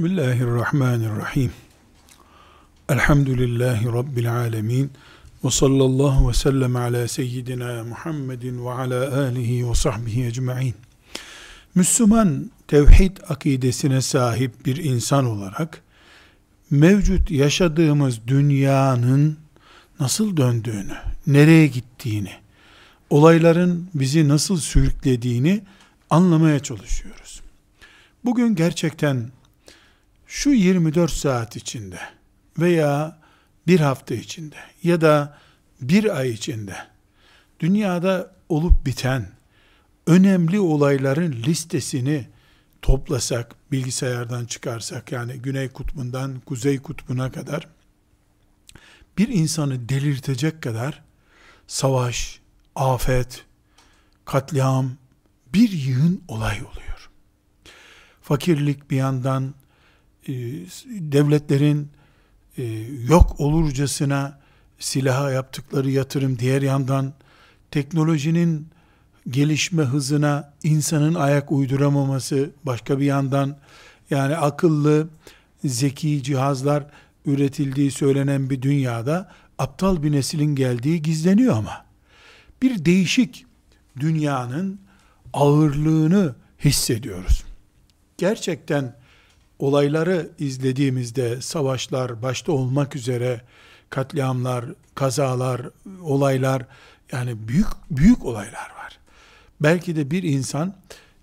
Bismillahirrahmanirrahim. Elhamdülillahi Rabbil alemin. Ve sallallahu ve sellem ala seyyidina Muhammedin ve ala alihi ve sahbihi ecma'in. Müslüman tevhid akidesine sahip bir insan olarak mevcut yaşadığımız dünyanın nasıl döndüğünü, nereye gittiğini, olayların bizi nasıl sürüklediğini anlamaya çalışıyoruz. Bugün gerçekten şu 24 saat içinde veya bir hafta içinde ya da bir ay içinde dünyada olup biten önemli olayların listesini toplasak, bilgisayardan çıkarsak yani güney kutbundan kuzey kutbuna kadar bir insanı delirtecek kadar savaş, afet, katliam bir yığın olay oluyor. Fakirlik bir yandan, devletlerin e, yok olurcasına silaha yaptıkları yatırım diğer yandan teknolojinin gelişme hızına insanın ayak uyduramaması başka bir yandan yani akıllı zeki cihazlar üretildiği söylenen bir dünyada aptal bir neslin geldiği gizleniyor ama bir değişik dünyanın ağırlığını hissediyoruz. Gerçekten olayları izlediğimizde savaşlar başta olmak üzere katliamlar, kazalar, olaylar yani büyük büyük olaylar var. Belki de bir insan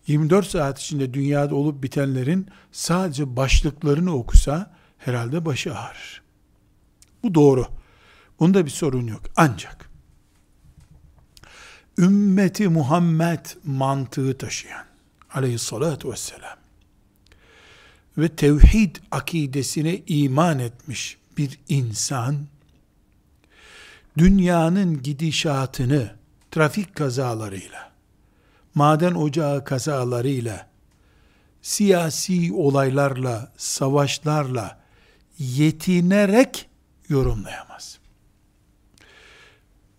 24 saat içinde dünyada olup bitenlerin sadece başlıklarını okusa herhalde başı ağrır. Bu doğru. Bunda bir sorun yok. Ancak ümmeti Muhammed mantığı taşıyan aleyhissalatu vesselam ve tevhid akidesine iman etmiş bir insan dünyanın gidişatını trafik kazalarıyla, maden ocağı kazalarıyla, siyasi olaylarla, savaşlarla yetinerek yorumlayamaz.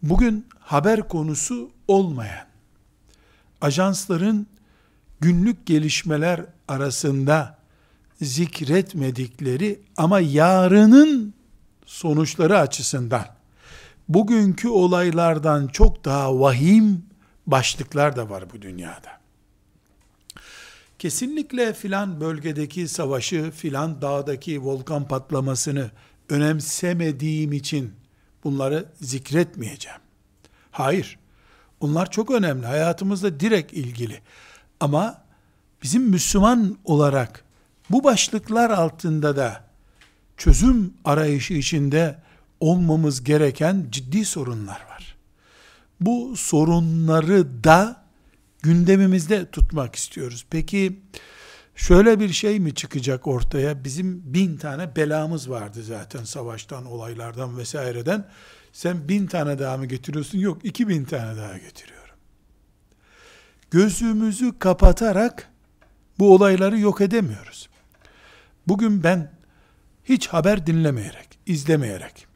Bugün haber konusu olmayan, ajansların günlük gelişmeler arasında zikretmedikleri ama yarının sonuçları açısından bugünkü olaylardan çok daha vahim başlıklar da var bu dünyada. Kesinlikle filan bölgedeki savaşı, filan dağdaki volkan patlamasını önemsemediğim için bunları zikretmeyeceğim. Hayır. Bunlar çok önemli. Hayatımızda direkt ilgili. Ama bizim Müslüman olarak bu başlıklar altında da çözüm arayışı içinde olmamız gereken ciddi sorunlar var. Bu sorunları da gündemimizde tutmak istiyoruz. Peki şöyle bir şey mi çıkacak ortaya? Bizim bin tane belamız vardı zaten savaştan, olaylardan vesaireden. Sen bin tane daha mı getiriyorsun? Yok iki bin tane daha getiriyorum. Gözümüzü kapatarak bu olayları yok edemiyoruz. Bugün ben hiç haber dinlemeyerek, izlemeyerek,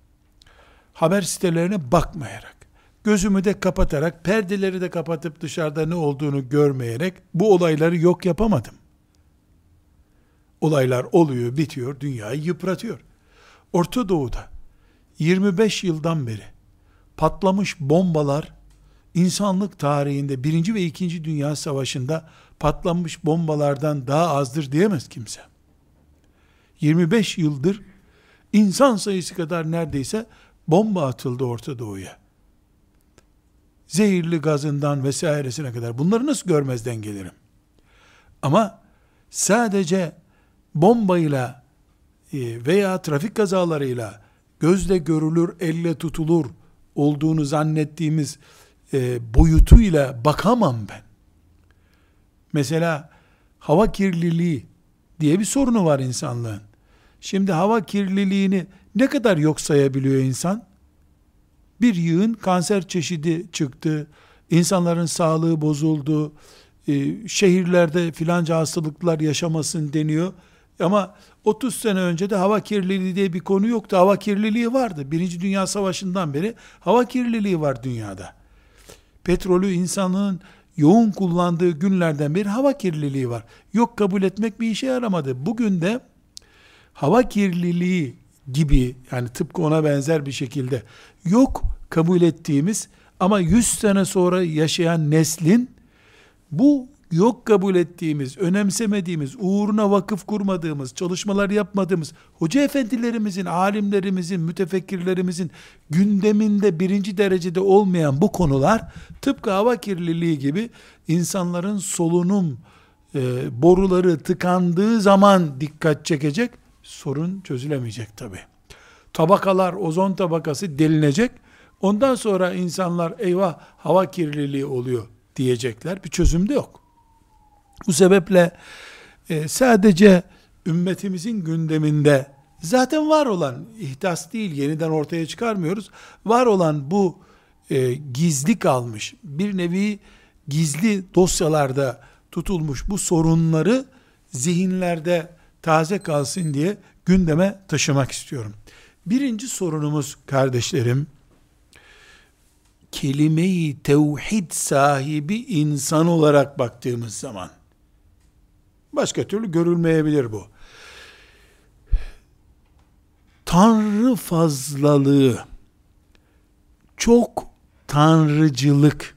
haber sitelerine bakmayarak, gözümü de kapatarak, perdeleri de kapatıp dışarıda ne olduğunu görmeyerek bu olayları yok yapamadım. Olaylar oluyor, bitiyor, dünyayı yıpratıyor. Orta Doğu'da 25 yıldan beri patlamış bombalar insanlık tarihinde birinci ve ikinci dünya savaşında patlamış bombalardan daha azdır diyemez kimse. 25 yıldır insan sayısı kadar neredeyse bomba atıldı Orta Doğu'ya. Zehirli gazından vesairesine kadar. Bunları nasıl görmezden gelirim? Ama sadece bombayla e, veya trafik kazalarıyla gözle görülür, elle tutulur olduğunu zannettiğimiz e, boyutuyla bakamam ben. Mesela hava kirliliği diye bir sorunu var insanlığın. Şimdi hava kirliliğini ne kadar yok sayabiliyor insan? Bir yığın kanser çeşidi çıktı. İnsanların sağlığı bozuldu. E, şehirlerde filanca hastalıklar yaşamasın deniyor. Ama 30 sene önce de hava kirliliği diye bir konu yoktu. Hava kirliliği vardı. Birinci Dünya Savaşı'ndan beri hava kirliliği var dünyada. Petrolü insanlığın yoğun kullandığı günlerden beri hava kirliliği var. Yok kabul etmek bir işe yaramadı. Bugün de hava kirliliği gibi yani tıpkı ona benzer bir şekilde yok kabul ettiğimiz ama 100 sene sonra yaşayan neslin bu yok kabul ettiğimiz, önemsemediğimiz, uğruna vakıf kurmadığımız, çalışmalar yapmadığımız, hoca efendilerimizin, alimlerimizin, mütefekkirlerimizin gündeminde birinci derecede olmayan bu konular, tıpkı hava kirliliği gibi insanların solunum e, boruları tıkandığı zaman dikkat çekecek, sorun çözülemeyecek tabi. Tabakalar, ozon tabakası delinecek, ondan sonra insanlar eyvah hava kirliliği oluyor diyecekler. Bir çözüm de yok. Bu sebeple e, sadece ümmetimizin gündeminde zaten var olan ihtas değil yeniden ortaya çıkarmıyoruz. Var olan bu e, gizli kalmış bir nevi gizli dosyalarda tutulmuş bu sorunları zihinlerde taze kalsın diye gündeme taşımak istiyorum. Birinci sorunumuz kardeşlerim, kelime-i tevhid sahibi insan olarak baktığımız zaman, Başka türlü görülmeyebilir bu. Tanrı fazlalığı, çok tanrıcılık,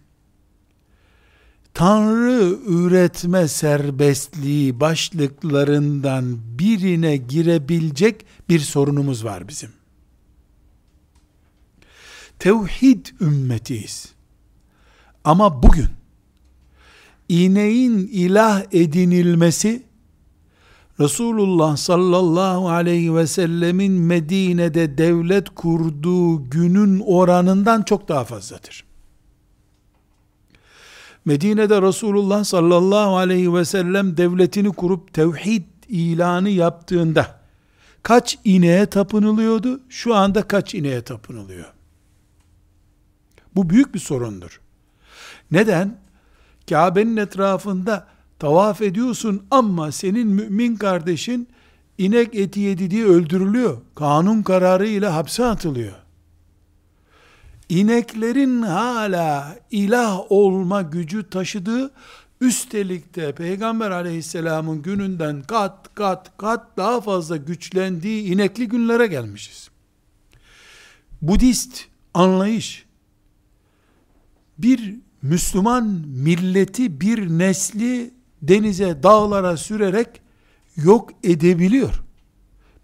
Tanrı üretme serbestliği başlıklarından birine girebilecek bir sorunumuz var bizim. Tevhid ümmetiyiz. Ama bugün ineğin ilah edinilmesi Resulullah sallallahu aleyhi ve sellemin Medine'de devlet kurduğu günün oranından çok daha fazladır. Medine'de Resulullah sallallahu aleyhi ve sellem devletini kurup tevhid ilanı yaptığında kaç ineğe tapınılıyordu? Şu anda kaç ineğe tapınılıyor? Bu büyük bir sorundur. Neden? Kabe'nin etrafında tavaf ediyorsun ama senin mümin kardeşin inek eti yedi diye öldürülüyor. Kanun kararı ile hapse atılıyor. İneklerin hala ilah olma gücü taşıdığı üstelik de Peygamber aleyhisselamın gününden kat kat kat daha fazla güçlendiği inekli günlere gelmişiz. Budist anlayış bir Müslüman milleti bir nesli denize, dağlara sürerek yok edebiliyor.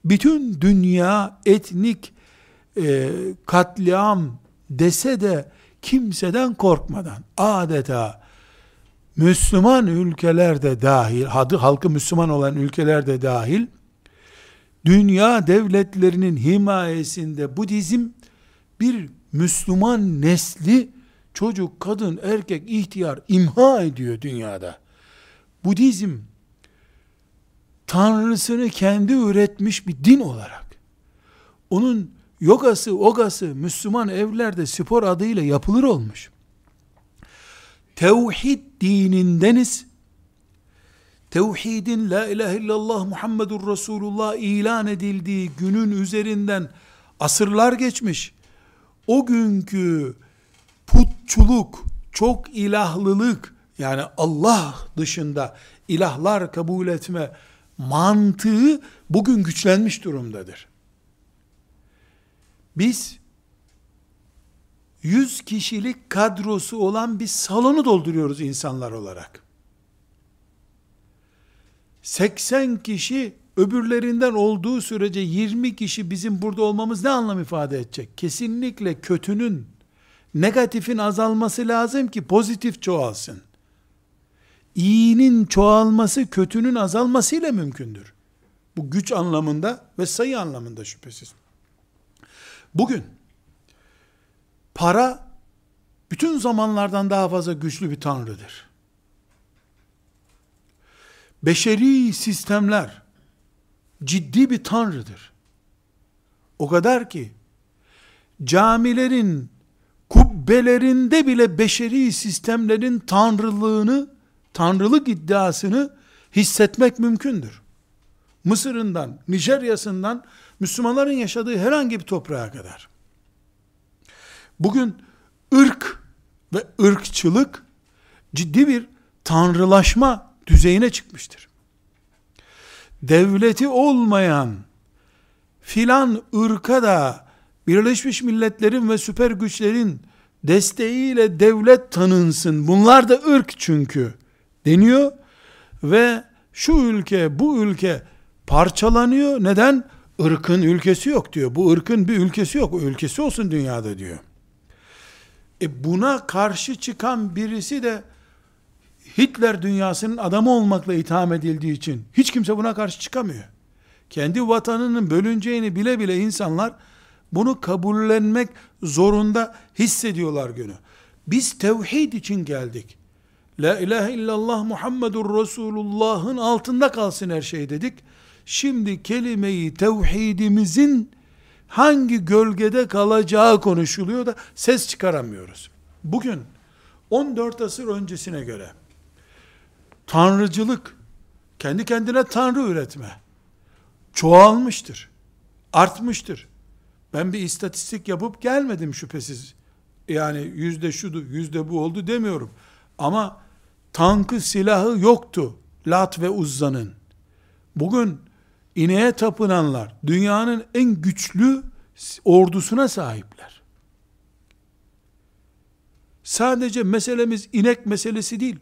Bütün dünya etnik e, katliam dese de kimseden korkmadan adeta Müslüman ülkelerde dahil, adı halkı Müslüman olan ülkelerde dahil, dünya devletlerinin himayesinde Budizm bir Müslüman nesli çocuk, kadın, erkek, ihtiyar imha ediyor dünyada. Budizm tanrısını kendi üretmiş bir din olarak onun yogası, ogası Müslüman evlerde spor adıyla yapılır olmuş. Tevhid dinindeniz. Tevhidin la ilahe illallah Muhammedur Resulullah ilan edildiği günün üzerinden asırlar geçmiş. O günkü putçuluk, çok ilahlılık, yani Allah dışında ilahlar kabul etme mantığı bugün güçlenmiş durumdadır. Biz 100 kişilik kadrosu olan bir salonu dolduruyoruz insanlar olarak. 80 kişi öbürlerinden olduğu sürece 20 kişi bizim burada olmamız ne anlam ifade edecek? Kesinlikle kötünün negatifin azalması lazım ki pozitif çoğalsın. İyinin çoğalması kötünün azalmasıyla mümkündür. Bu güç anlamında ve sayı anlamında şüphesiz. Bugün para bütün zamanlardan daha fazla güçlü bir tanrıdır. Beşeri sistemler ciddi bir tanrıdır. O kadar ki camilerin kubbelerinde bile beşeri sistemlerin tanrılığını, tanrılık iddiasını hissetmek mümkündür. Mısır'ından, Nijerya'sından, Müslümanların yaşadığı herhangi bir toprağa kadar. Bugün ırk ve ırkçılık ciddi bir tanrılaşma düzeyine çıkmıştır. Devleti olmayan filan ırka da Birleşmiş Milletler'in ve süper güçlerin desteğiyle devlet tanınsın. Bunlar da ırk çünkü deniyor ve şu ülke bu ülke parçalanıyor. Neden? Irkın ülkesi yok diyor. Bu ırkın bir ülkesi yok. Ülkesi olsun dünyada diyor. E buna karşı çıkan birisi de Hitler dünyasının adamı olmakla itham edildiği için hiç kimse buna karşı çıkamıyor. Kendi vatanının bölüneceğini bile bile insanlar bunu kabullenmek zorunda hissediyorlar günü. Biz tevhid için geldik. La ilahe illallah Muhammedur Resulullah'ın altında kalsın her şey dedik. Şimdi kelimeyi tevhidimizin hangi gölgede kalacağı konuşuluyor da ses çıkaramıyoruz. Bugün 14 asır öncesine göre tanrıcılık, kendi kendine tanrı üretme çoğalmıştır, artmıştır. Ben bir istatistik yapıp gelmedim şüphesiz. Yani yüzde şudu, yüzde bu oldu demiyorum. Ama tankı, silahı yoktu Lat ve Uzza'nın. Bugün ineğe tapınanlar dünyanın en güçlü ordusuna sahipler. Sadece meselemiz inek meselesi değil.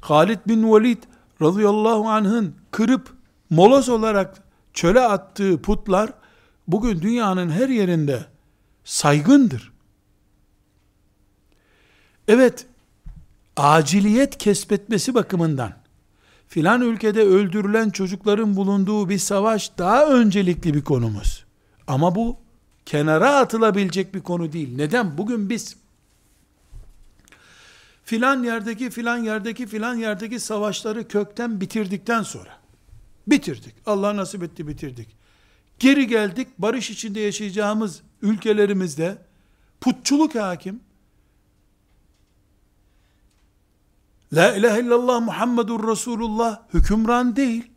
Halid bin Velid radıyallahu anh'ın kırıp molos olarak çöle attığı putlar bugün dünyanın her yerinde saygındır. Evet, aciliyet kesbetmesi bakımından filan ülkede öldürülen çocukların bulunduğu bir savaş daha öncelikli bir konumuz. Ama bu kenara atılabilecek bir konu değil. Neden? Bugün biz filan yerdeki filan yerdeki filan yerdeki savaşları kökten bitirdikten sonra bitirdik. Allah nasip etti bitirdik. Geri geldik barış içinde yaşayacağımız ülkelerimizde putçuluk hakim. La ilahe illallah Muhammedur Resulullah hükümran değil.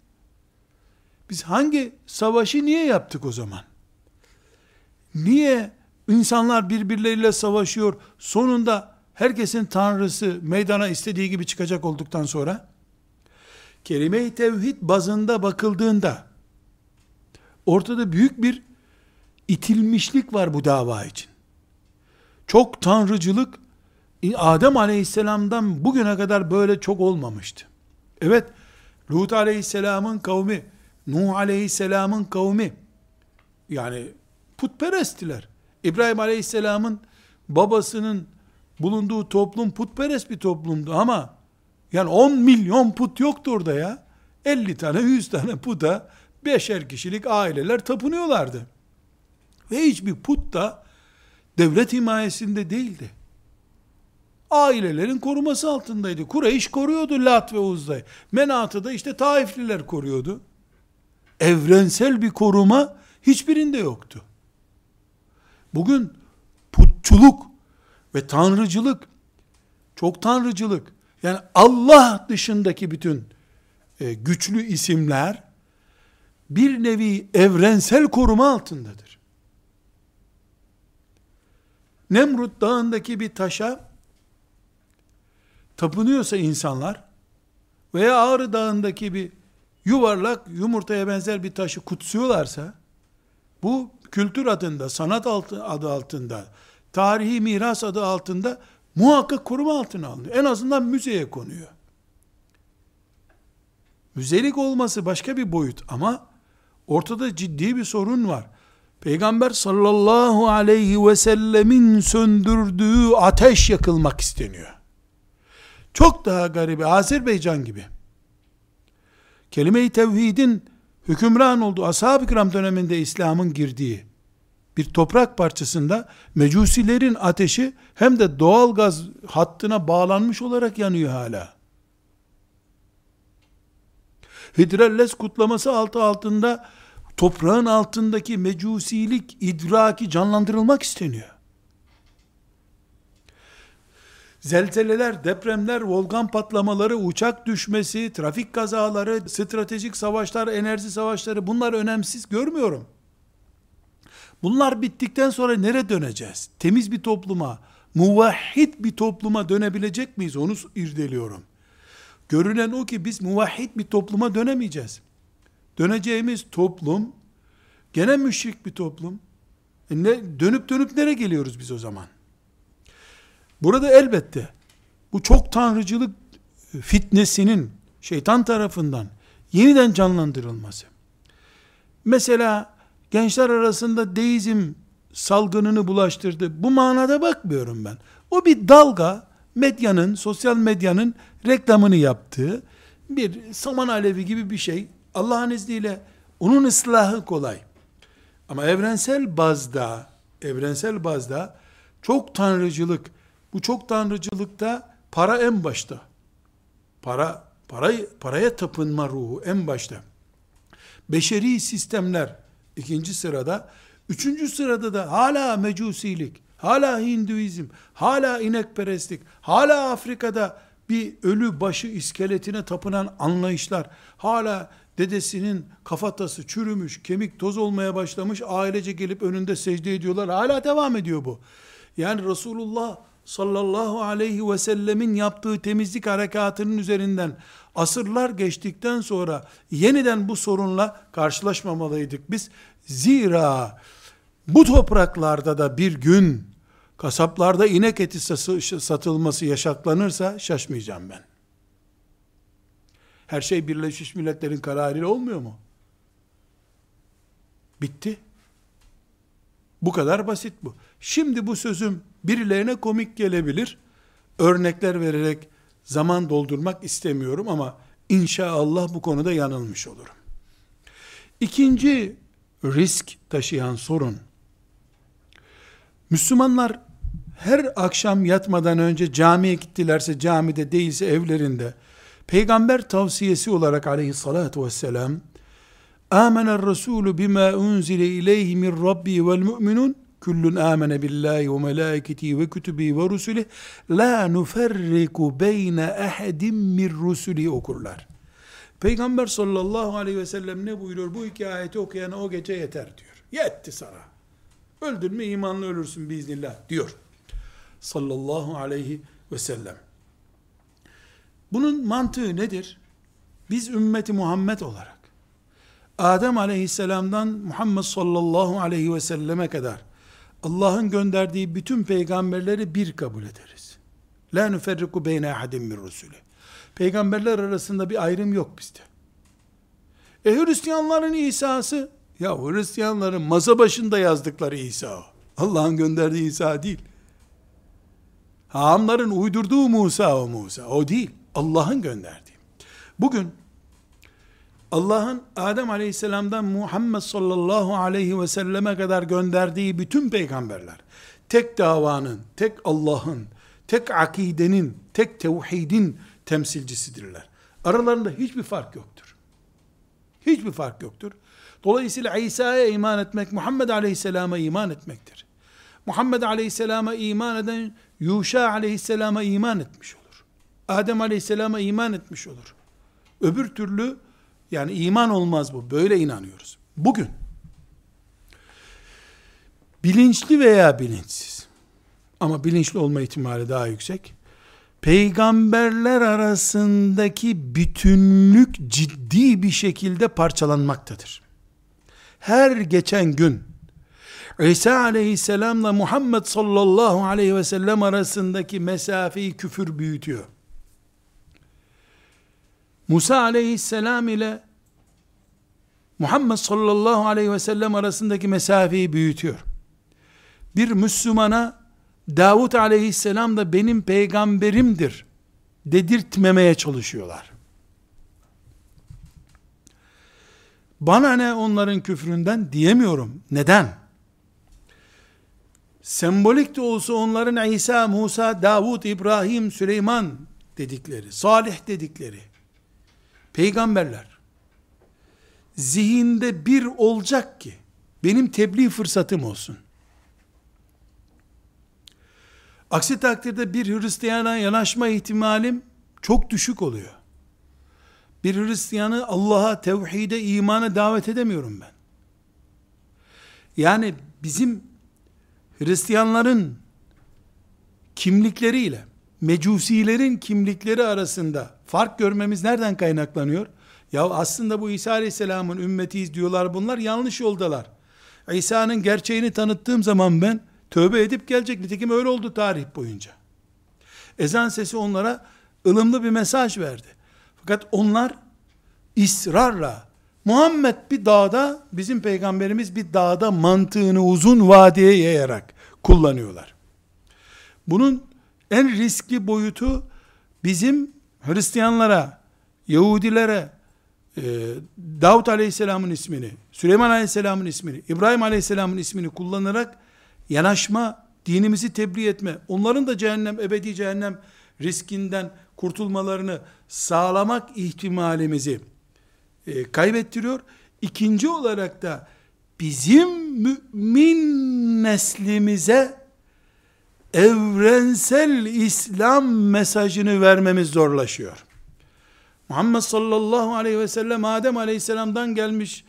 Biz hangi savaşı niye yaptık o zaman? Niye insanlar birbirleriyle savaşıyor? Sonunda herkesin tanrısı meydana istediği gibi çıkacak olduktan sonra kelime-i tevhid bazında bakıldığında ortada büyük bir itilmişlik var bu dava için. Çok tanrıcılık Adem aleyhisselamdan bugüne kadar böyle çok olmamıştı. Evet, Lut aleyhisselamın kavmi, Nuh aleyhisselamın kavmi, yani putperesttiler. İbrahim aleyhisselamın babasının bulunduğu toplum putperest bir toplumdu ama yani 10 milyon put yoktu orada ya. 50 tane 100 tane puta beşer kişilik aileler tapınıyorlardı. Ve hiçbir put da devlet himayesinde değildi. Ailelerin koruması altındaydı. Kureyş koruyordu Lat ve Uzza'yı. Menat'ı da işte Taifliler koruyordu. Evrensel bir koruma hiçbirinde yoktu. Bugün putçuluk ve tanrıcılık, çok tanrıcılık, yani Allah dışındaki bütün e, güçlü isimler bir nevi evrensel koruma altındadır. Nemrut dağındaki bir taşa tapınıyorsa insanlar veya Ağrı dağındaki bir yuvarlak yumurtaya benzer bir taşı kutsuyorlarsa bu kültür adında, sanat adı altında, tarihi miras adı altında muhakkak koruma altına alınıyor. En azından müzeye konuyor. Müzelik olması başka bir boyut ama ortada ciddi bir sorun var. Peygamber sallallahu aleyhi ve sellemin söndürdüğü ateş yakılmak isteniyor. Çok daha garibi Azerbaycan gibi. Kelime-i tevhidin hükümran olduğu ashab-ı kiram döneminde İslam'ın girdiği bir toprak parçasında mecusilerin ateşi hem de doğal gaz hattına bağlanmış olarak yanıyor hala. Hidrellez kutlaması altı altında toprağın altındaki mecusilik idraki canlandırılmak isteniyor. Zelzeleler, depremler, volkan patlamaları, uçak düşmesi, trafik kazaları, stratejik savaşlar, enerji savaşları bunlar önemsiz görmüyorum. Bunlar bittikten sonra nereye döneceğiz? Temiz bir topluma, muvahhid bir topluma dönebilecek miyiz? Onu irdeliyorum. Görünen o ki biz muvahhid bir topluma dönemeyeceğiz. Döneceğimiz toplum Gene müşrik bir toplum. E ne, dönüp dönüp nereye geliyoruz biz o zaman? Burada elbette bu çok tanrıcılık fitnesinin şeytan tarafından yeniden canlandırılması. Mesela gençler arasında deizm salgınını bulaştırdı. Bu manada bakmıyorum ben. O bir dalga, medyanın, sosyal medyanın reklamını yaptığı bir saman alevi gibi bir şey. Allah'ın izniyle onun ıslahı kolay. Ama evrensel bazda, evrensel bazda çok tanrıcılık, bu çok tanrıcılıkta para en başta. Para, parayı, paraya tapınma ruhu en başta. Beşeri sistemler ikinci sırada, üçüncü sırada da hala mecusilik, hala Hinduizm, hala inekperestlik, hala Afrika'da bir ölü başı iskeletine tapınan anlayışlar, hala dedesinin kafatası çürümüş, kemik toz olmaya başlamış, ailece gelip önünde secde ediyorlar. Hala devam ediyor bu. Yani Resulullah sallallahu aleyhi ve sellemin yaptığı temizlik harekatının üzerinden asırlar geçtikten sonra yeniden bu sorunla karşılaşmamalıydık biz. Zira bu topraklarda da bir gün kasaplarda inek eti satılması yaşaklanırsa şaşmayacağım ben. Her şey Birleşmiş Milletler'in kararıyla olmuyor mu? Bitti. Bu kadar basit bu. Şimdi bu sözüm birilerine komik gelebilir. Örnekler vererek zaman doldurmak istemiyorum ama inşallah bu konuda yanılmış olurum. İkinci risk taşıyan sorun, Müslümanlar her akşam yatmadan önce camiye gittilerse camide değilse evlerinde peygamber tavsiyesi olarak aleyhissalatu vesselam Âmener Resulü bima unzile ileyhi min Rabbi vel mu'minun Kullun amene billahi ve melaiketi ve kütübi ve rusulih la nuferriku beyne ahadim min rusuli okurlar. Peygamber sallallahu aleyhi ve sellem ne buyuruyor? Bu iki ayeti okuyana o gece yeter diyor. Yetti sana. Öldün mü imanlı ölürsün biiznillah diyor. Sallallahu aleyhi ve sellem. Bunun mantığı nedir? Biz ümmeti Muhammed olarak Adem aleyhisselamdan Muhammed sallallahu aleyhi ve selleme kadar Allah'ın gönderdiği bütün peygamberleri bir kabul ederiz. La nüferriku beyne ahadim min rusuli. Peygamberler arasında bir ayrım yok bizde. E Hristiyanların İsa'sı, ya Hristiyanların masa başında yazdıkları İsa o. Allah'ın gönderdiği İsa değil. Hamların uydurduğu Musa o Musa. O değil. Allah'ın gönderdiği. Bugün Allah'ın Adem Aleyhisselam'dan Muhammed sallallahu aleyhi ve selleme kadar gönderdiği bütün peygamberler, tek davanın, tek Allah'ın, tek akidenin, tek tevhidin temsilcisidirler. Aralarında hiçbir fark yoktur. Hiçbir fark yoktur. Dolayısıyla İsa'ya iman etmek, Muhammed Aleyhisselam'a iman etmektir. Muhammed Aleyhisselam'a iman eden, Yuşa Aleyhisselam'a iman etmiş olur. Adem Aleyhisselam'a iman etmiş olur. Öbür türlü yani iman olmaz bu. Böyle inanıyoruz. Bugün bilinçli veya bilinçsiz ama bilinçli olma ihtimali daha yüksek. Peygamberler arasındaki bütünlük ciddi bir şekilde parçalanmaktadır. Her geçen gün İsa aleyhisselamla Muhammed sallallahu aleyhi ve sellem arasındaki mesafeyi küfür büyütüyor. Musa aleyhisselam ile Muhammed sallallahu aleyhi ve sellem arasındaki mesafeyi büyütüyor. Bir Müslümana Davut aleyhisselam da benim peygamberimdir dedirtmemeye çalışıyorlar. Bana ne onların küfründen diyemiyorum. Neden? Sembolik de olsa onların İsa, Musa, Davud, İbrahim, Süleyman dedikleri, Salih dedikleri, peygamberler zihinde bir olacak ki benim tebliğ fırsatım olsun. Aksi takdirde bir Hristiyana yanaşma ihtimalim çok düşük oluyor. Bir Hristiyanı Allah'a, tevhide, imana davet edemiyorum ben. Yani bizim Hristiyanların kimlikleriyle mecusilerin kimlikleri arasında fark görmemiz nereden kaynaklanıyor? Ya aslında bu İsa Aleyhisselam'ın ümmetiyiz diyorlar bunlar yanlış yoldalar. İsa'nın gerçeğini tanıttığım zaman ben tövbe edip gelecek. Nitekim öyle oldu tarih boyunca. Ezan sesi onlara ılımlı bir mesaj verdi. Fakat onlar ısrarla Muhammed bir dağda, bizim peygamberimiz bir dağda mantığını uzun vadeye yayarak kullanıyorlar. Bunun en riskli boyutu bizim Hristiyanlara, Yahudilere, e, Davut Aleyhisselam'ın ismini, Süleyman Aleyhisselam'ın ismini, İbrahim Aleyhisselam'ın ismini kullanarak yanaşma, dinimizi tebliğ etme, onların da cehennem, ebedi cehennem riskinden kurtulmalarını sağlamak ihtimalimizi e, kaybettiriyor. İkinci olarak da bizim mümin neslimize evrensel İslam mesajını vermemiz zorlaşıyor. Muhammed sallallahu aleyhi ve sellem Adem aleyhisselamdan gelmiş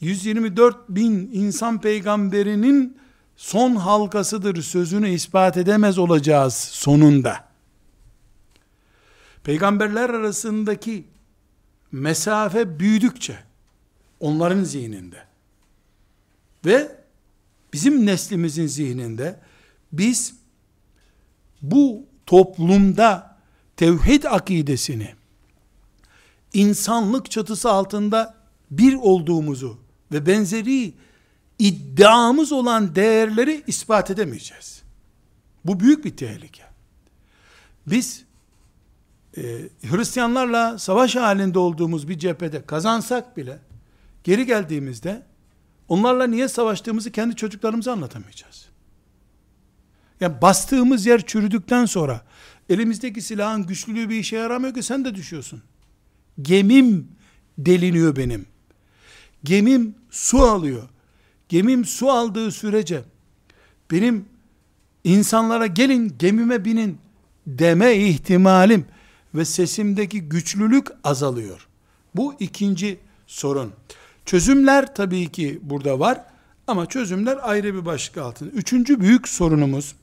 124 bin insan peygamberinin son halkasıdır sözünü ispat edemez olacağız sonunda. Peygamberler arasındaki mesafe büyüdükçe onların zihninde ve bizim neslimizin zihninde biz bu toplumda tevhid akidesini insanlık çatısı altında bir olduğumuzu ve benzeri iddiamız olan değerleri ispat edemeyeceğiz. Bu büyük bir tehlike. Biz e, Hristiyanlarla savaş halinde olduğumuz bir cephede kazansak bile geri geldiğimizde onlarla niye savaştığımızı kendi çocuklarımıza anlatamayacağız. Yani bastığımız yer çürüdükten sonra elimizdeki silahın güçlülüğü bir işe yaramıyor ki sen de düşüyorsun. Gemim deliniyor benim. Gemim su alıyor. Gemim su aldığı sürece benim insanlara gelin gemime binin deme ihtimalim ve sesimdeki güçlülük azalıyor. Bu ikinci sorun. Çözümler tabii ki burada var ama çözümler ayrı bir başlık altında. Üçüncü büyük sorunumuz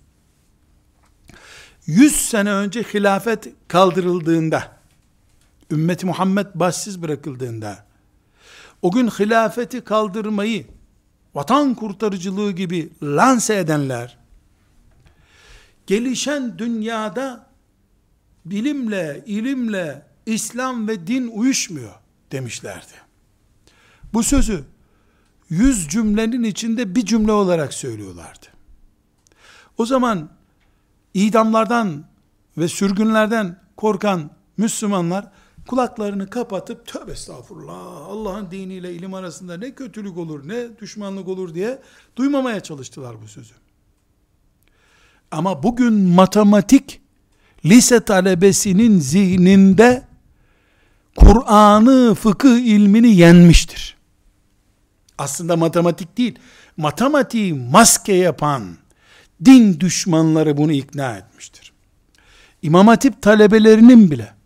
100 sene önce hilafet kaldırıldığında ümmeti Muhammed başsız bırakıldığında o gün hilafeti kaldırmayı vatan kurtarıcılığı gibi lanse edenler gelişen dünyada bilimle, ilimle İslam ve din uyuşmuyor demişlerdi. Bu sözü yüz cümlenin içinde bir cümle olarak söylüyorlardı. O zaman idamlardan ve sürgünlerden korkan Müslümanlar kulaklarını kapatıp tövbe estağfurullah Allah'ın diniyle ilim arasında ne kötülük olur ne düşmanlık olur diye duymamaya çalıştılar bu sözü. Ama bugün matematik lise talebesinin zihninde Kur'an'ı, fıkıh ilmini yenmiştir. Aslında matematik değil, matematiği maske yapan din düşmanları bunu ikna etmiştir. İmam Hatip talebelerinin bile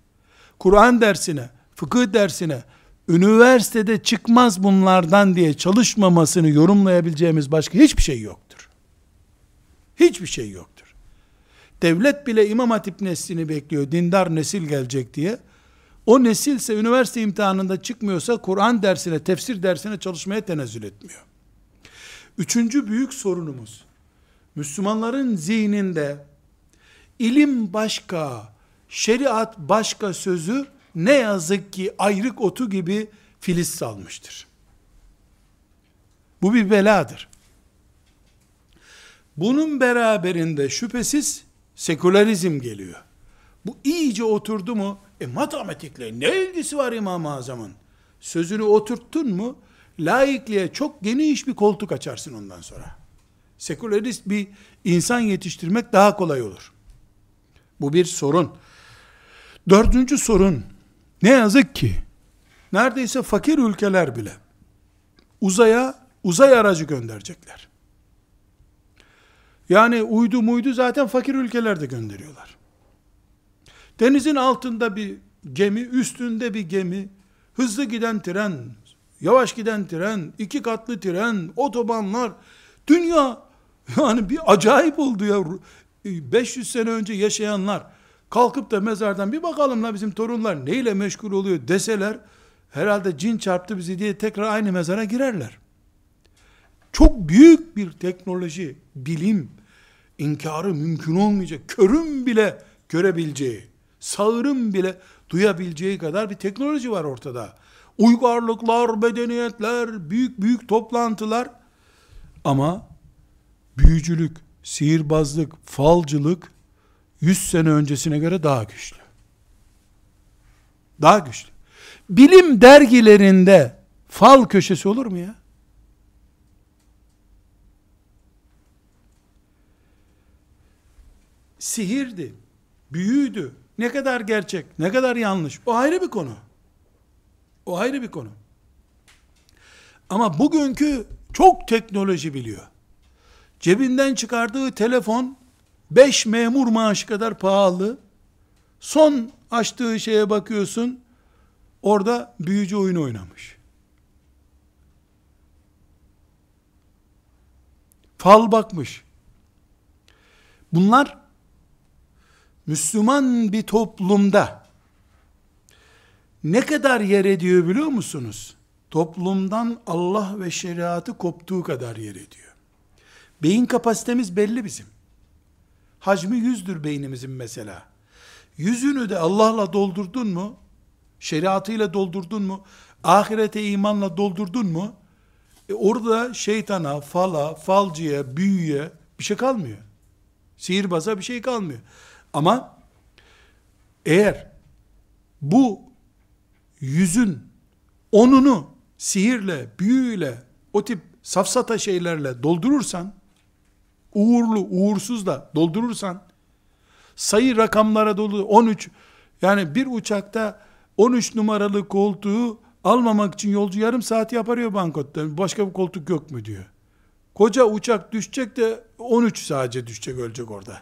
Kur'an dersine, fıkıh dersine, üniversitede çıkmaz bunlardan diye çalışmamasını yorumlayabileceğimiz başka hiçbir şey yoktur. Hiçbir şey yoktur. Devlet bile İmam Hatip neslini bekliyor, dindar nesil gelecek diye. O nesilse üniversite imtihanında çıkmıyorsa Kur'an dersine, tefsir dersine çalışmaya tenezzül etmiyor. Üçüncü büyük sorunumuz, Müslümanların zihninde ilim başka, şeriat başka sözü ne yazık ki ayrık otu gibi filiz salmıştır. Bu bir beladır. Bunun beraberinde şüphesiz sekülerizm geliyor. Bu iyice oturdu mu? E matematikle ne ilgisi var İmam-ı Azam'ın? Sözünü oturttun mu? Laikliğe çok geniş bir koltuk açarsın ondan sonra. Sekülerist bir insan yetiştirmek daha kolay olur. Bu bir sorun. Dördüncü sorun, ne yazık ki, neredeyse fakir ülkeler bile, uzaya, uzay aracı gönderecekler. Yani uydu muydu zaten fakir ülkelerde gönderiyorlar. Denizin altında bir gemi, üstünde bir gemi, hızlı giden tren, yavaş giden tren, iki katlı tren, otobanlar, dünya yani bir acayip oldu ya. 500 sene önce yaşayanlar, kalkıp da mezardan bir bakalım la bizim torunlar neyle meşgul oluyor deseler, herhalde cin çarptı bizi diye tekrar aynı mezara girerler. çok büyük bir teknoloji, bilim, inkarı mümkün olmayacak, körün bile görebileceği, sağırın bile duyabileceği kadar bir teknoloji var ortada. Uygarlıklar, medeniyetler, büyük büyük toplantılar ama büyücülük, sihirbazlık, falcılık 100 sene öncesine göre daha güçlü. Daha güçlü. Bilim dergilerinde fal köşesi olur mu ya? Sihirdi, büyüydü. Ne kadar gerçek, ne kadar yanlış. O ayrı bir konu. O ayrı bir konu. Ama bugünkü çok teknoloji biliyor. Cebinden çıkardığı telefon 5 memur maaşı kadar pahalı. Son açtığı şeye bakıyorsun. Orada büyücü oyun oynamış. Fal bakmış. Bunlar Müslüman bir toplumda ne kadar yer ediyor biliyor musunuz? Toplumdan Allah ve şeriatı koptuğu kadar yer ediyor. Beyin kapasitemiz belli bizim. Hacmi yüzdür beynimizin mesela. Yüzünü de Allah'la doldurdun mu? Şeriatıyla doldurdun mu? Ahirete imanla doldurdun mu? E orada şeytana, fala, falcıya, büyüye bir şey kalmıyor. Sihirbaza bir şey kalmıyor. Ama eğer bu yüzün onunu sihirle, büyüyle, o tip safsata şeylerle doldurursan, uğurlu, uğursuz da doldurursan, sayı rakamlara dolu 13, yani bir uçakta 13 numaralı koltuğu almamak için yolcu yarım saat yaparıyor bankotta. Başka bir koltuk yok mu diyor. Koca uçak düşecek de 13 sadece düşecek ölecek orada.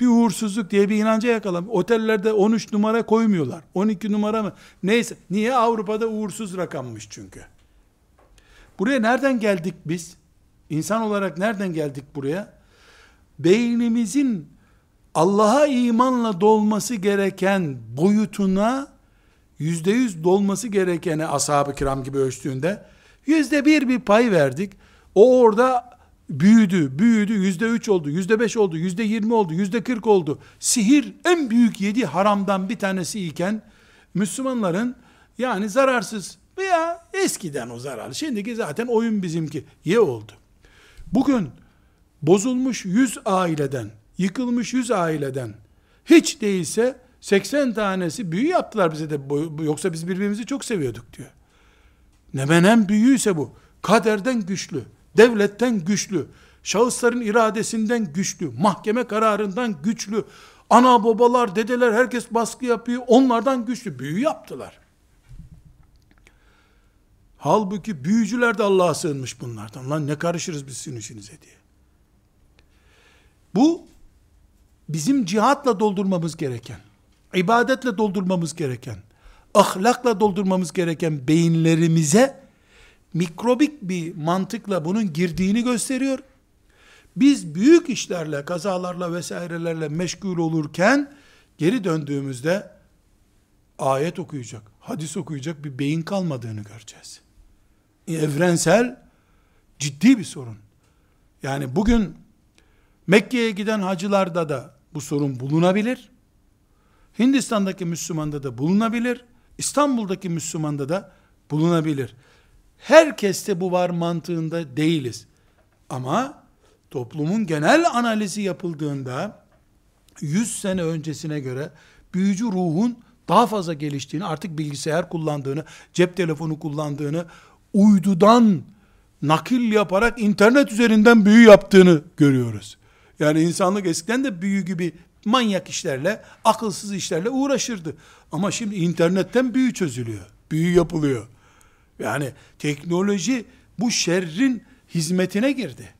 Bir uğursuzluk diye bir inanca yakalam. Otellerde 13 numara koymuyorlar. 12 numara mı? Neyse. Niye? Avrupa'da uğursuz rakammış çünkü. Buraya nereden geldik biz? İnsan olarak nereden geldik buraya? Beynimizin Allah'a imanla dolması gereken boyutuna yüzde yüz dolması gerekeni ashab-ı kiram gibi ölçtüğünde yüzde bir bir pay verdik. O orada büyüdü, büyüdü, yüzde üç oldu, yüzde beş oldu, yüzde yirmi oldu, yüzde kırk oldu. Sihir en büyük yedi haramdan bir tanesi iken Müslümanların yani zararsız veya eskiden o zararlı. Şimdiki zaten oyun bizimki. Ye oldu. Bugün bozulmuş yüz aileden, yıkılmış yüz aileden hiç değilse 80 tanesi büyü yaptılar bize de. Yoksa biz birbirimizi çok seviyorduk diyor. Ne menem büyüyse bu. Kaderden güçlü, devletten güçlü, şahısların iradesinden güçlü, mahkeme kararından güçlü, ana babalar, dedeler herkes baskı yapıyor, onlardan güçlü. Büyü yaptılar. Halbuki büyücüler de Allah'a sığınmış bunlardan. Lan ne karışırız biz sizin işinize diye. Bu bizim cihatla doldurmamız gereken, ibadetle doldurmamız gereken, ahlakla doldurmamız gereken beyinlerimize mikrobik bir mantıkla bunun girdiğini gösteriyor. Biz büyük işlerle, kazalarla vesairelerle meşgul olurken geri döndüğümüzde ayet okuyacak, hadis okuyacak bir beyin kalmadığını göreceğiz evrensel ciddi bir sorun. Yani bugün Mekke'ye giden hacılarda da bu sorun bulunabilir. Hindistan'daki Müslümanda da bulunabilir. İstanbul'daki Müslümanda da bulunabilir. Herkeste bu var mantığında değiliz. Ama toplumun genel analizi yapıldığında 100 sene öncesine göre büyücü ruhun daha fazla geliştiğini, artık bilgisayar kullandığını, cep telefonu kullandığını, uydudan nakil yaparak internet üzerinden büyü yaptığını görüyoruz. Yani insanlık eskiden de büyü gibi manyak işlerle, akılsız işlerle uğraşırdı. Ama şimdi internetten büyü çözülüyor. Büyü yapılıyor. Yani teknoloji bu şerrin hizmetine girdi.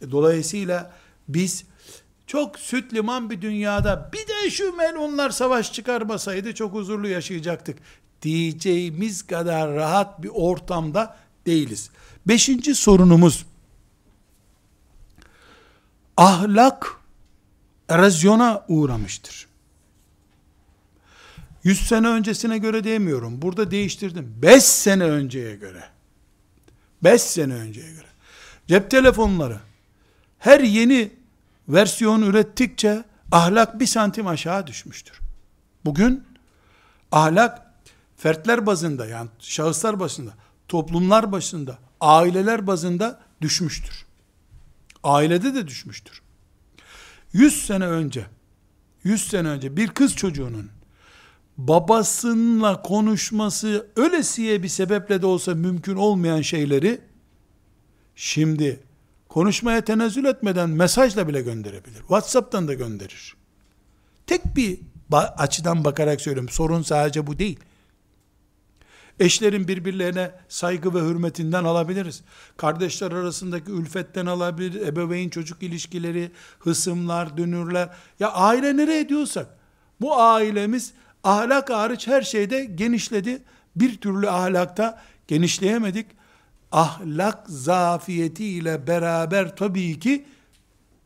E, dolayısıyla biz çok süt liman bir dünyada bir de şu melunlar savaş çıkarmasaydı çok huzurlu yaşayacaktık diyeceğimiz kadar rahat bir ortamda değiliz. Beşinci sorunumuz ahlak erozyona uğramıştır. Yüz sene öncesine göre demiyorum. Burada değiştirdim. Beş sene önceye göre. Beş sene önceye göre. cep telefonları, her yeni versiyon ürettikçe ahlak bir santim aşağı düşmüştür. Bugün ahlak fertler bazında yani şahıslar bazında, toplumlar başında, aileler bazında düşmüştür. Ailede de düşmüştür. 100 sene önce 100 sene önce bir kız çocuğunun babasınla konuşması ölesiye bir sebeple de olsa mümkün olmayan şeyleri şimdi konuşmaya tenezzül etmeden mesajla bile gönderebilir. WhatsApp'tan da gönderir. Tek bir açıdan bakarak söylüyorum. Sorun sadece bu değil. Eşlerin birbirlerine saygı ve hürmetinden alabiliriz. Kardeşler arasındaki ülfetten alabilir. Ebeveyn çocuk ilişkileri, hısımlar, dünürler. Ya aile nereye diyorsak. Bu ailemiz ahlak hariç her şeyde genişledi. Bir türlü ahlakta genişleyemedik. Ahlak zafiyeti ile beraber tabii ki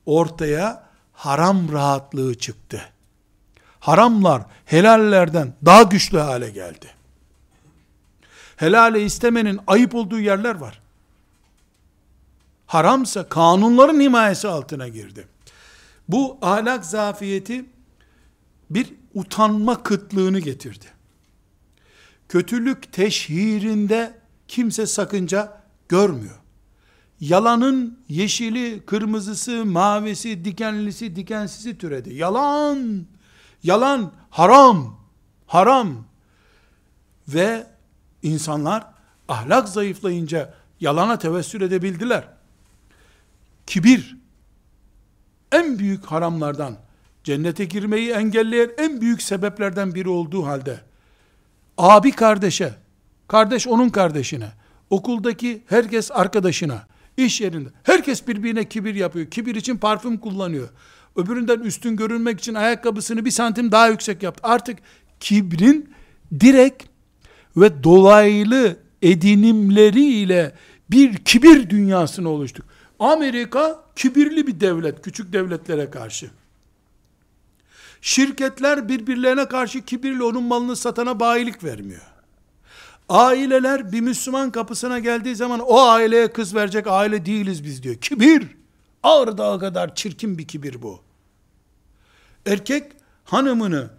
ortaya haram rahatlığı çıktı. Haramlar helallerden daha güçlü hale geldi. Helale istemenin ayıp olduğu yerler var. Haramsa kanunların himayesi altına girdi. Bu ahlak zafiyeti bir utanma kıtlığını getirdi. Kötülük teşhirinde kimse sakınca görmüyor. Yalanın yeşili, kırmızısı, mavisi, dikenlisi, dikensizi türedi. Yalan, yalan, haram, haram. Ve insanlar ahlak zayıflayınca yalana tevessül edebildiler. Kibir, en büyük haramlardan, cennete girmeyi engelleyen en büyük sebeplerden biri olduğu halde, abi kardeşe, kardeş onun kardeşine, okuldaki herkes arkadaşına, iş yerinde, herkes birbirine kibir yapıyor. Kibir için parfüm kullanıyor. Öbüründen üstün görünmek için ayakkabısını bir santim daha yüksek yaptı. Artık kibrin direkt ve dolaylı edinimleriyle bir kibir dünyasını oluştuk. Amerika kibirli bir devlet, küçük devletlere karşı. Şirketler birbirlerine karşı kibirli onun malını satana bayilik vermiyor. Aileler bir Müslüman kapısına geldiği zaman o aileye kız verecek aile değiliz biz diyor. Kibir. Ağır dağı kadar çirkin bir kibir bu. Erkek hanımını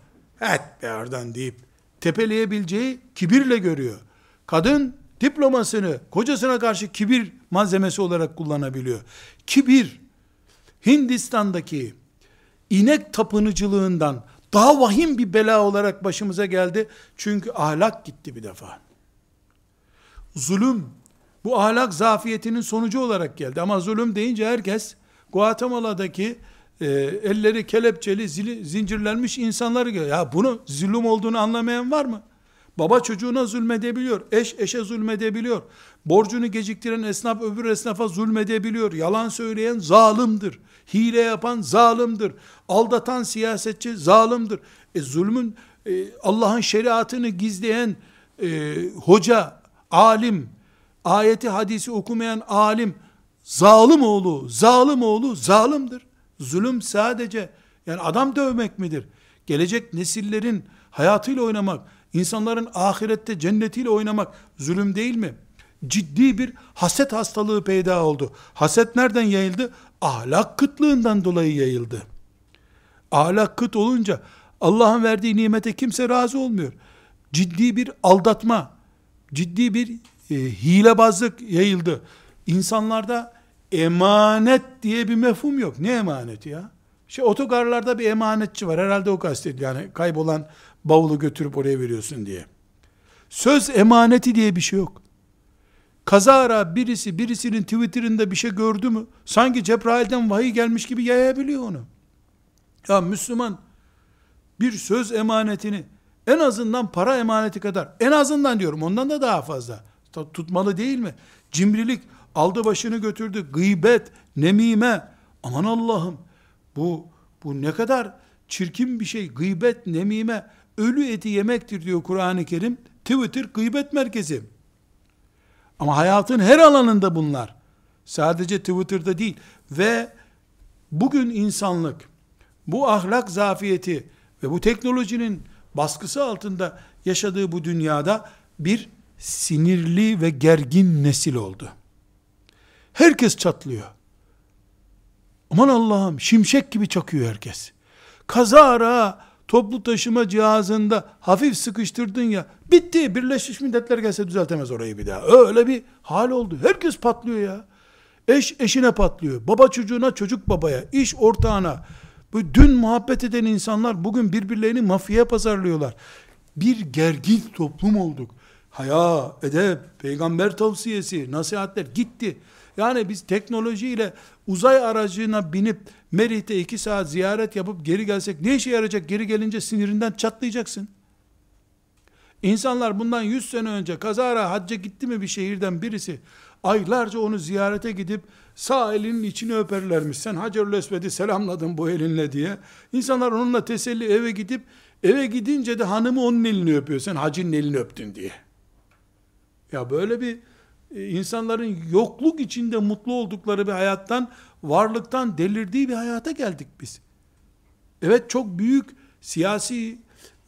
et be oradan deyip tepeleyebileceği kibirle görüyor. Kadın diplomasını kocasına karşı kibir malzemesi olarak kullanabiliyor. Kibir Hindistan'daki inek tapınıcılığından daha vahim bir bela olarak başımıza geldi. Çünkü ahlak gitti bir defa. Zulüm bu ahlak zafiyetinin sonucu olarak geldi. Ama zulüm deyince herkes Guatemala'daki e, elleri kelepçeli, zili, zincirlenmiş insanları görüyor. Ya bunu zulüm olduğunu anlamayan var mı? Baba çocuğuna zulmedebiliyor. Eş eşe zulmedebiliyor. Borcunu geciktiren esnaf öbür esnafa zulmedebiliyor. Yalan söyleyen zalimdir. Hile yapan zalimdir. Aldatan siyasetçi zalimdir. E zulmün e, Allah'ın şeriatını gizleyen e, hoca, alim, ayeti hadisi okumayan alim, zalim oğlu, zalim oğlu zalimdir. Zulüm sadece yani adam dövmek midir? Gelecek nesillerin hayatıyla oynamak, insanların ahirette cennetiyle oynamak zulüm değil mi? Ciddi bir haset hastalığı peyda oldu. Haset nereden yayıldı? Ahlak kıtlığından dolayı yayıldı. Ahlak kıt olunca Allah'ın verdiği nimete kimse razı olmuyor. Ciddi bir aldatma, ciddi bir e, hilebazlık yayıldı. İnsanlarda emanet diye bir mefhum yok. Ne emaneti ya? Şey otogarlarda bir emanetçi var. Herhalde o kastediyor. Yani kaybolan bavulu götürüp oraya veriyorsun diye. Söz emaneti diye bir şey yok. Kazara birisi birisinin Twitter'ında bir şey gördü mü? Sanki Cebrail'den vahiy gelmiş gibi yayabiliyor onu. Ya Müslüman bir söz emanetini en azından para emaneti kadar en azından diyorum ondan da daha fazla tutmalı değil mi? Cimrilik aldı başını götürdü. Gıybet, nemime. Aman Allah'ım bu bu ne kadar çirkin bir şey. Gıybet, nemime ölü eti yemektir diyor Kur'an-ı Kerim. Twitter gıybet merkezi. Ama hayatın her alanında bunlar. Sadece Twitter'da değil. Ve bugün insanlık bu ahlak zafiyeti ve bu teknolojinin baskısı altında yaşadığı bu dünyada bir sinirli ve gergin nesil oldu Herkes çatlıyor. Aman Allah'ım şimşek gibi çakıyor herkes. Kazara toplu taşıma cihazında hafif sıkıştırdın ya bitti Birleşmiş Milletler gelse düzeltemez orayı bir daha. Öyle bir hal oldu. Herkes patlıyor ya. Eş eşine patlıyor. Baba çocuğuna çocuk babaya, iş ortağına. Bu dün muhabbet eden insanlar bugün birbirlerini mafyaya pazarlıyorlar. Bir gergin toplum olduk. Haya, edep, peygamber tavsiyesi, nasihatler gitti. Yani biz teknolojiyle uzay aracına binip Merih'te iki saat ziyaret yapıp geri gelsek ne işe yarayacak? Geri gelince sinirinden çatlayacaksın. İnsanlar bundan 100 sene önce kazara hacca gitti mi bir şehirden birisi aylarca onu ziyarete gidip sağ elinin içini öperlermiş. Sen Hacerül Esved'i selamladın bu elinle diye. İnsanlar onunla teselli eve gidip eve gidince de hanımı onun elini öpüyor. Sen hacinin elini öptün diye. Ya böyle bir e, insanların yokluk içinde mutlu oldukları bir hayattan, varlıktan delirdiği bir hayata geldik biz. Evet çok büyük siyasi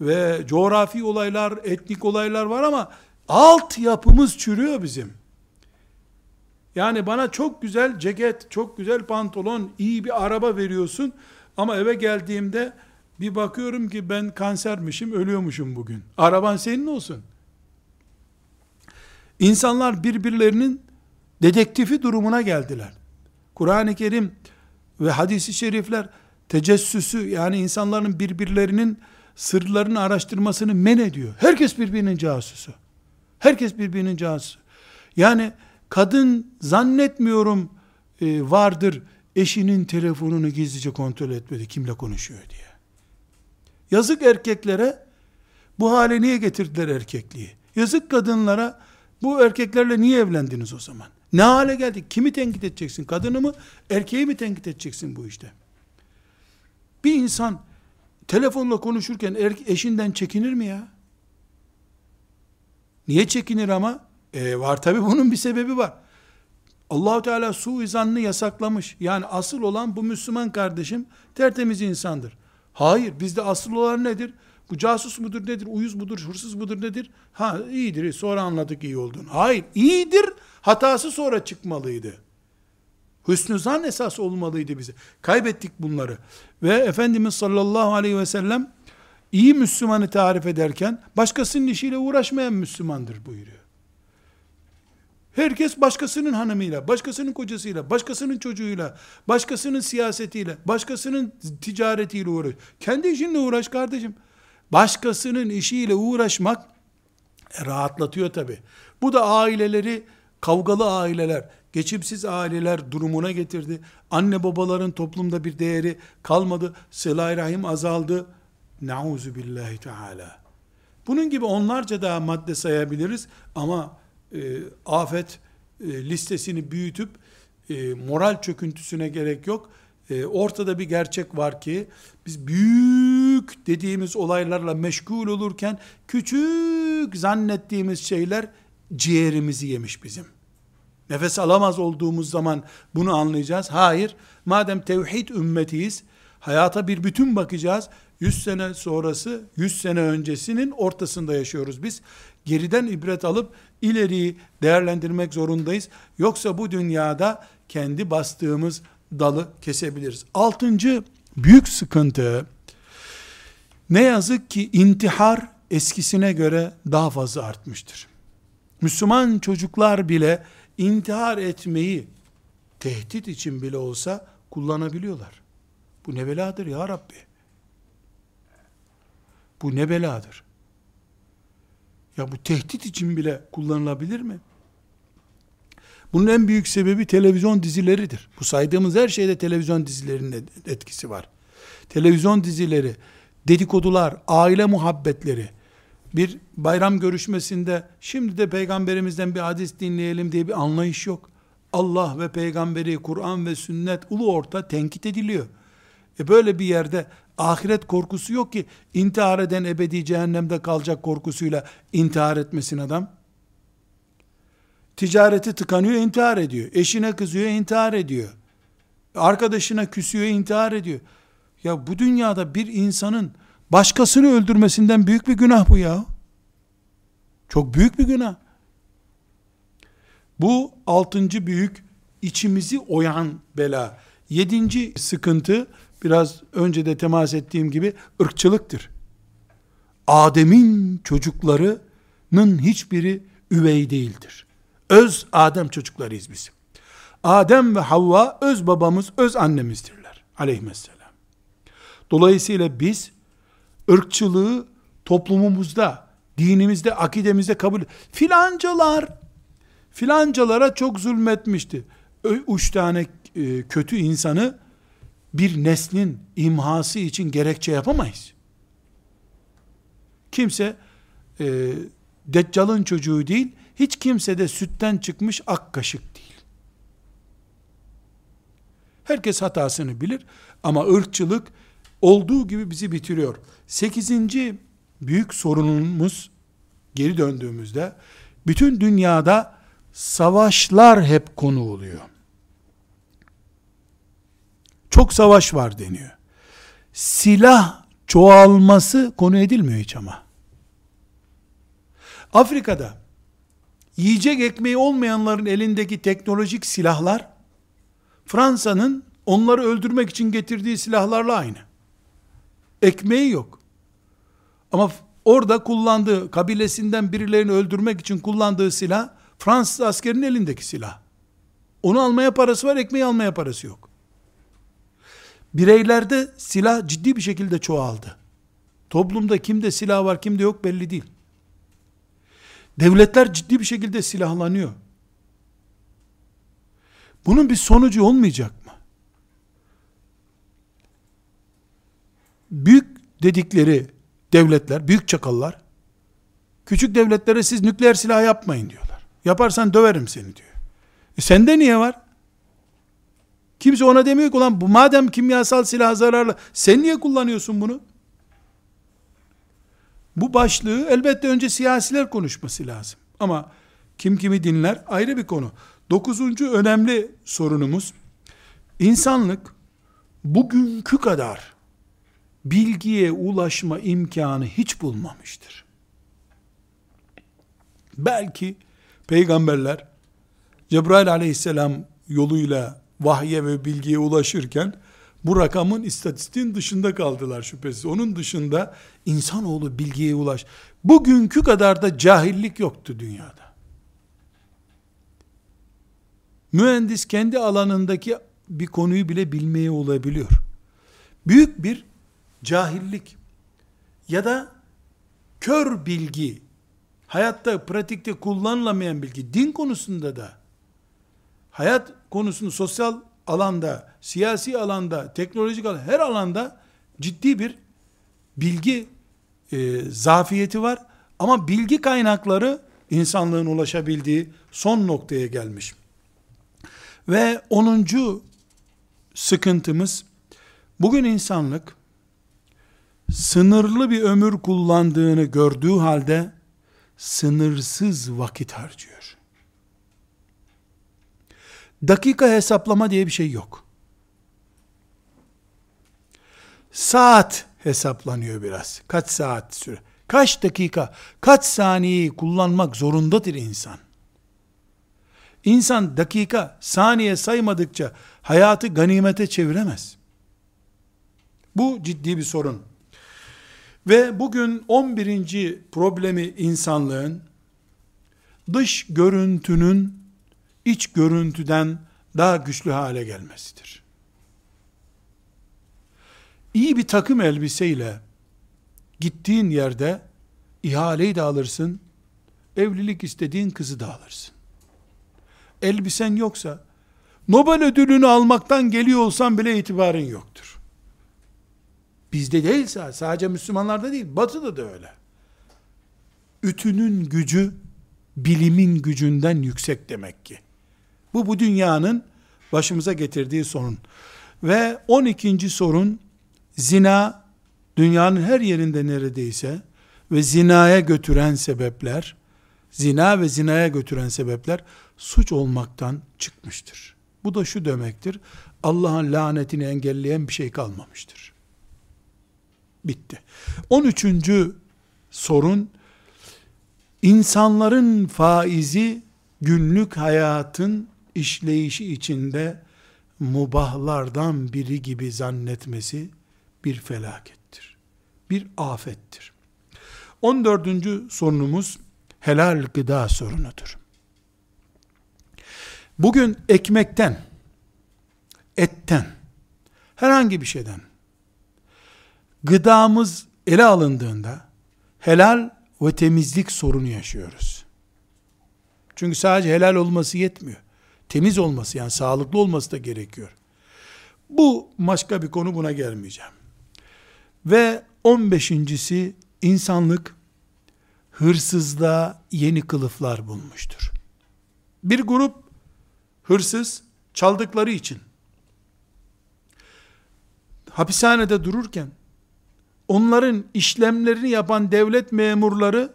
ve coğrafi olaylar, etnik olaylar var ama alt yapımız çürüyor bizim. Yani bana çok güzel ceket, çok güzel pantolon, iyi bir araba veriyorsun ama eve geldiğimde bir bakıyorum ki ben kansermişim, ölüyormuşum bugün. Araban senin olsun. İnsanlar birbirlerinin dedektifi durumuna geldiler. Kur'an-ı Kerim ve hadisi şerifler tecessüsü yani insanların birbirlerinin sırlarını araştırmasını men ediyor. Herkes birbirinin casusu. Herkes birbirinin casusu. Yani kadın zannetmiyorum e, vardır eşinin telefonunu gizlice kontrol etmedi kimle konuşuyor diye. Yazık erkeklere bu hale niye getirdiler erkekliği? Yazık kadınlara bu erkeklerle niye evlendiniz o zaman? Ne hale geldik? Kimi tenkit edeceksin? Kadını mı? Erkeği mi tenkit edeceksin bu işte? Bir insan telefonla konuşurken er, eşinden çekinir mi ya? Niye çekinir ama? E, var tabi bunun bir sebebi var. Allahu Teala suizanını yasaklamış. Yani asıl olan bu Müslüman kardeşim tertemiz insandır. Hayır bizde asıl olan nedir? Bu casus mudur nedir? Uyuz mudur? Hırsız mudur nedir? Ha iyidir. Sonra anladık iyi olduğunu. Hayır. iyidir. Hatası sonra çıkmalıydı. Hüsnü zan esas olmalıydı bize. Kaybettik bunları. Ve Efendimiz sallallahu aleyhi ve sellem iyi Müslümanı tarif ederken başkasının işiyle uğraşmayan Müslümandır buyuruyor. Herkes başkasının hanımıyla, başkasının kocasıyla, başkasının çocuğuyla, başkasının siyasetiyle, başkasının ticaretiyle uğraş. Kendi işinle uğraş kardeşim. Başkasının işiyle uğraşmak e, rahatlatıyor tabi. Bu da aileleri, kavgalı aileler, geçimsiz aileler durumuna getirdi. Anne babaların toplumda bir değeri kalmadı. Sıla-i Rahim azaldı. Nauzu billahi teala. Bunun gibi onlarca daha madde sayabiliriz ama e, afet e, listesini büyütüp e, moral çöküntüsüne gerek yok. E, ortada bir gerçek var ki biz büyük dediğimiz olaylarla meşgul olurken küçük zannettiğimiz şeyler ciğerimizi yemiş bizim. Nefes alamaz olduğumuz zaman bunu anlayacağız. Hayır, madem tevhid ümmetiyiz, hayata bir bütün bakacağız. 100 sene sonrası, 100 sene öncesinin ortasında yaşıyoruz biz. Geriden ibret alıp ileriyi değerlendirmek zorundayız. Yoksa bu dünyada kendi bastığımız dalı kesebiliriz. Altıncı büyük sıkıntı ne yazık ki intihar eskisine göre daha fazla artmıştır. Müslüman çocuklar bile intihar etmeyi tehdit için bile olsa kullanabiliyorlar. Bu ne beladır ya Rabbi? Bu ne beladır? Ya bu tehdit için bile kullanılabilir mi? Bunun en büyük sebebi televizyon dizileridir. Bu saydığımız her şeyde televizyon dizilerinin etkisi var. Televizyon dizileri, dedikodular, aile muhabbetleri, bir bayram görüşmesinde şimdi de peygamberimizden bir hadis dinleyelim diye bir anlayış yok. Allah ve peygamberi, Kur'an ve sünnet ulu orta tenkit ediliyor. E böyle bir yerde ahiret korkusu yok ki intihar eden ebedi cehennemde kalacak korkusuyla intihar etmesin adam. Ticareti tıkanıyor, intihar ediyor. Eşine kızıyor, intihar ediyor. Arkadaşına küsüyor, intihar ediyor. Ya bu dünyada bir insanın başkasını öldürmesinden büyük bir günah bu ya. Çok büyük bir günah. Bu altıncı büyük içimizi oyan bela. Yedinci sıkıntı, biraz önce de temas ettiğim gibi ırkçılıktır. Adem'in çocuklarının hiçbiri üvey değildir. Öz Adem çocuklarıyız biz. Adem ve Havva öz babamız, öz annemizdirler. Aleyhisselam. Dolayısıyla biz ırkçılığı toplumumuzda, dinimizde, akidemizde kabul filancalar filancalara çok zulmetmişti. Üç tane e, kötü insanı bir neslin imhası için gerekçe yapamayız. Kimse e, Deccal'ın çocuğu değil, hiç kimse de sütten çıkmış ak kaşık değil. Herkes hatasını bilir ama ırkçılık olduğu gibi bizi bitiriyor. Sekizinci büyük sorunumuz geri döndüğümüzde bütün dünyada savaşlar hep konu oluyor. Çok savaş var deniyor. Silah çoğalması konu edilmiyor hiç ama. Afrika'da yiyecek ekmeği olmayanların elindeki teknolojik silahlar Fransa'nın onları öldürmek için getirdiği silahlarla aynı. Ekmeği yok. Ama orada kullandığı, kabilesinden birilerini öldürmek için kullandığı silah, Fransız askerinin elindeki silah. Onu almaya parası var, ekmeği almaya parası yok. Bireylerde silah ciddi bir şekilde çoğaldı. Toplumda kimde silah var, kimde yok belli değil. Devletler ciddi bir şekilde silahlanıyor. Bunun bir sonucu olmayacak mı? Büyük dedikleri devletler, büyük çakallar, küçük devletlere siz nükleer silah yapmayın diyorlar. Yaparsan döverim seni diyor. E sende niye var? Kimse ona demiyor ki ulan bu madem kimyasal silah zararlı sen niye kullanıyorsun bunu? Bu başlığı elbette önce siyasiler konuşması lazım. Ama kim kimi dinler ayrı bir konu. Dokuzuncu önemli sorunumuz, insanlık bugünkü kadar bilgiye ulaşma imkanı hiç bulmamıştır. Belki peygamberler Cebrail aleyhisselam yoluyla vahye ve bilgiye ulaşırken bu rakamın istatistiğin dışında kaldılar şüphesiz. Onun dışında insanoğlu bilgiye ulaş. Bugünkü kadar da cahillik yoktu dünyada. Mühendis kendi alanındaki bir konuyu bile bilmeye olabiliyor. Büyük bir cahillik ya da kör bilgi, hayatta pratikte kullanılamayan bilgi, din konusunda da, hayat konusunu sosyal alanda, siyasi alanda, teknolojik alanda, her alanda ciddi bir bilgi e, zafiyeti var. Ama bilgi kaynakları insanlığın ulaşabildiği son noktaya gelmiş. Ve onuncu sıkıntımız, bugün insanlık sınırlı bir ömür kullandığını gördüğü halde sınırsız vakit harcıyor. Dakika hesaplama diye bir şey yok. Saat hesaplanıyor biraz. Kaç saat süre? Kaç dakika, kaç saniyeyi kullanmak zorundadır insan. İnsan dakika, saniye saymadıkça hayatı ganimete çeviremez. Bu ciddi bir sorun. Ve bugün 11. problemi insanlığın dış görüntünün iç görüntüden daha güçlü hale gelmesidir. İyi bir takım elbiseyle gittiğin yerde ihaleyi de alırsın, evlilik istediğin kızı da alırsın. Elbisen yoksa, Nobel ödülünü almaktan geliyor olsan bile itibarın yoktur. Bizde değilse, sadece Müslümanlarda değil, batıda da öyle. Ütünün gücü, bilimin gücünden yüksek demek ki. Bu bu dünyanın başımıza getirdiği sorun. Ve 12. sorun zina dünyanın her yerinde neredeyse ve zinaya götüren sebepler zina ve zinaya götüren sebepler suç olmaktan çıkmıştır. Bu da şu demektir. Allah'ın lanetini engelleyen bir şey kalmamıştır. Bitti. 13. sorun insanların faizi günlük hayatın işleyişi içinde mubahlardan biri gibi zannetmesi bir felakettir. Bir afettir. 14. sorunumuz helal gıda sorunudur. Bugün ekmekten, etten, herhangi bir şeyden gıdamız ele alındığında helal ve temizlik sorunu yaşıyoruz. Çünkü sadece helal olması yetmiyor. Temiz olması yani sağlıklı olması da gerekiyor. Bu başka bir konu buna gelmeyeceğim. Ve 15.si insanlık hırsızlığa yeni kılıflar bulmuştur. Bir grup hırsız çaldıkları için hapishanede dururken onların işlemlerini yapan devlet memurları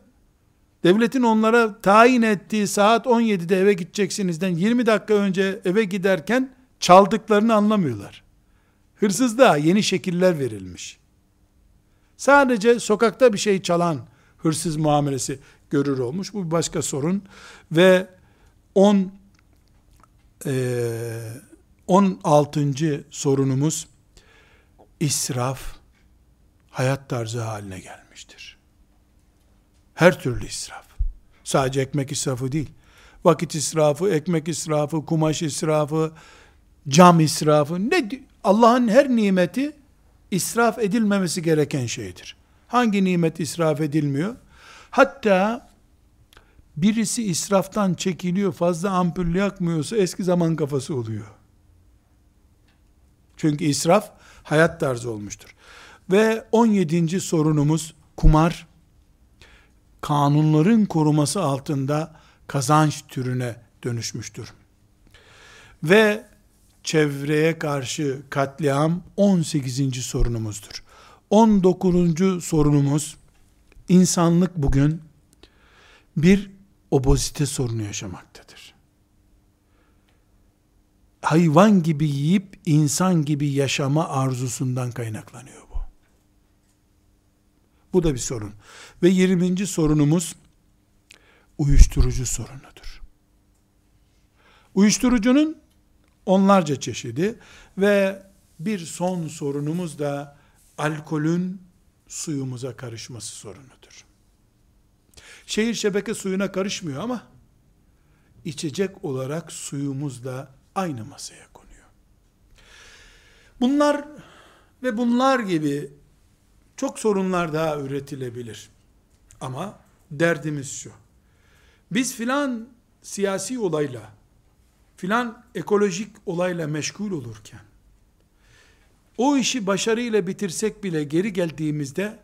devletin onlara tayin ettiği saat 17'de eve gideceksinizden 20 dakika önce eve giderken çaldıklarını anlamıyorlar. Hırsızlığa yeni şekiller verilmiş. Sadece sokakta bir şey çalan hırsız muamelesi görür olmuş. Bu bir başka sorun. Ve 10 e, 16. sorunumuz israf hayat tarzı haline gelmiştir. Her türlü israf. Sadece ekmek israfı değil. Vakit israfı, ekmek israfı, kumaş israfı, cam israfı. Ne Allah'ın her nimeti israf edilmemesi gereken şeydir. Hangi nimet israf edilmiyor? Hatta birisi israftan çekiliyor, fazla ampul yakmıyorsa eski zaman kafası oluyor. Çünkü israf hayat tarzı olmuştur. Ve 17. sorunumuz kumar kanunların koruması altında kazanç türüne dönüşmüştür. Ve çevreye karşı katliam 18. sorunumuzdur. 19. sorunumuz insanlık bugün bir obozite sorunu yaşamaktadır. Hayvan gibi yiyip insan gibi yaşama arzusundan kaynaklanıyor bu. Bu da bir sorun. Ve 20. sorunumuz uyuşturucu sorunudur. Uyuşturucunun onlarca çeşidi ve bir son sorunumuz da alkolün suyumuza karışması sorunudur. Şehir şebeke suyuna karışmıyor ama içecek olarak suyumuz da aynı masaya konuyor. Bunlar ve bunlar gibi çok sorunlar daha üretilebilir. Ama derdimiz şu. Biz filan siyasi olayla, filan ekolojik olayla meşgul olurken, o işi başarıyla bitirsek bile geri geldiğimizde,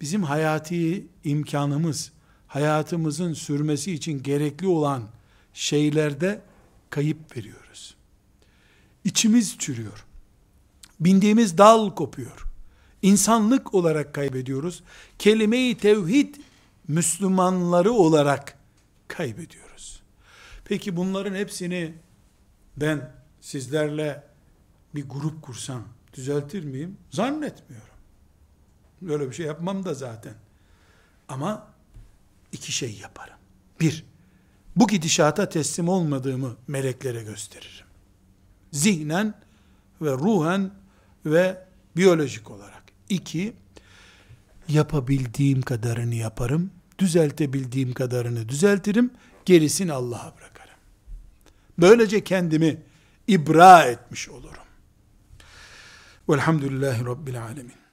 bizim hayati imkanımız, hayatımızın sürmesi için gerekli olan şeylerde kayıp veriyoruz. İçimiz çürüyor. Bindiğimiz dal kopuyor insanlık olarak kaybediyoruz. Kelime-i tevhid Müslümanları olarak kaybediyoruz. Peki bunların hepsini ben sizlerle bir grup kursam düzeltir miyim? Zannetmiyorum. Böyle bir şey yapmam da zaten. Ama iki şey yaparım. Bir, bu gidişata teslim olmadığımı meleklere gösteririm. Zihnen ve ruhen ve biyolojik olarak. İki, yapabildiğim kadarını yaparım, düzeltebildiğim kadarını düzeltirim, gerisini Allah'a bırakırım. Böylece kendimi ibra etmiş olurum. Velhamdülillahi Rabbil Alemin.